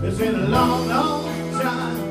It's been a long, long time.